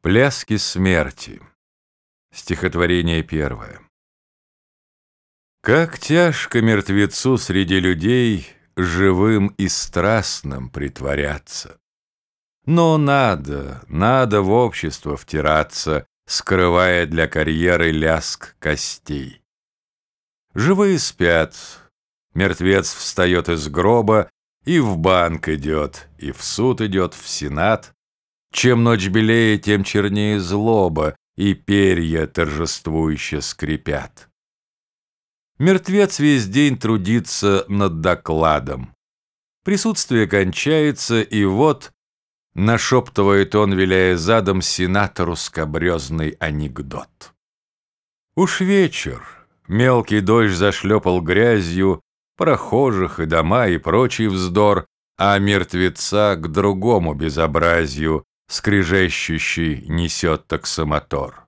Пляски смерти. Стихотворение первое. Как тяжко мертвецу среди людей живым и страстным притворяться. Но надо, надо в общество втираться, скрывая для карьеры ляск костей. Живые спят, мертвец встает из гроба и в банк идет, и в суд идет, в сенат, чем ночь белее, тем чернее злоба, и перья торжествующе скрипят. Мертвец весь день трудится над докладом. Присутствие кончается, и вот нашептывает он, виляя задом, сенатору скобрезный анекдот. Уж вечер, мелкий дождь зашлепал грязью, прохожих и дома и прочий вздор, а мертвеца к другому безобразию скрежещущий несет таксомотор.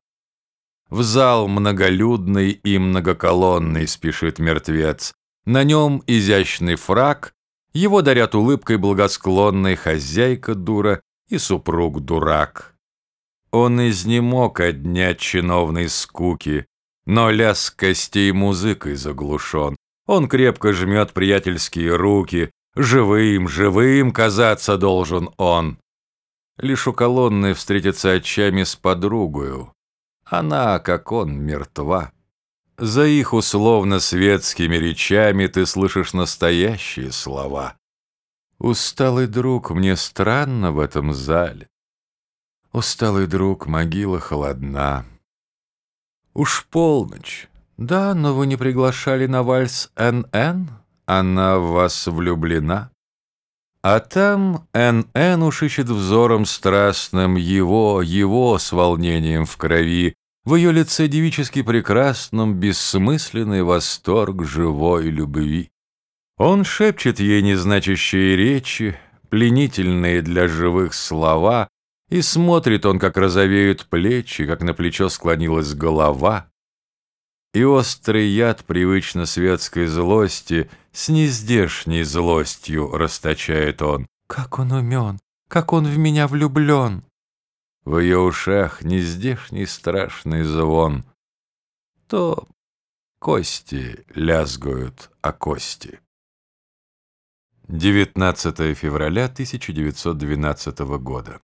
В зал многолюдный и многоколонный спешит мертвец. На нем изящный фраг, его дарят улыбкой благосклонной хозяйка дура и супруг дурак. Он изнемог от дня чиновной скуки, но лязг костей музыкой заглушен. Он крепко жмет приятельские руки, живым, живым казаться должен он. Лишь у колонны встретиться очами с подругою. Она, как он, мертва. За их условно-светскими речами ты слышишь настоящие слова. Усталый друг, мне странно в этом зале. Усталый друг, могила холодна. Уж полночь. Да, но вы не приглашали на вальс Н.Н.? Она в вас влюблена? А там Н.Н. уж ищет взором страстным его, его с волнением в крови, в ее лице девически прекрасном бессмысленный восторг живой любви. Он шепчет ей незначащие речи, пленительные для живых слова, и смотрит он, как розовеют плечи, как на плечо склонилась голова, и острый яд привычно светской злости С нездешней злостью расточает он. Как он умен, как он в меня влюблен. В ее ушах нездешний страшный звон. То кости лязгают о кости. 19 февраля 1912 года.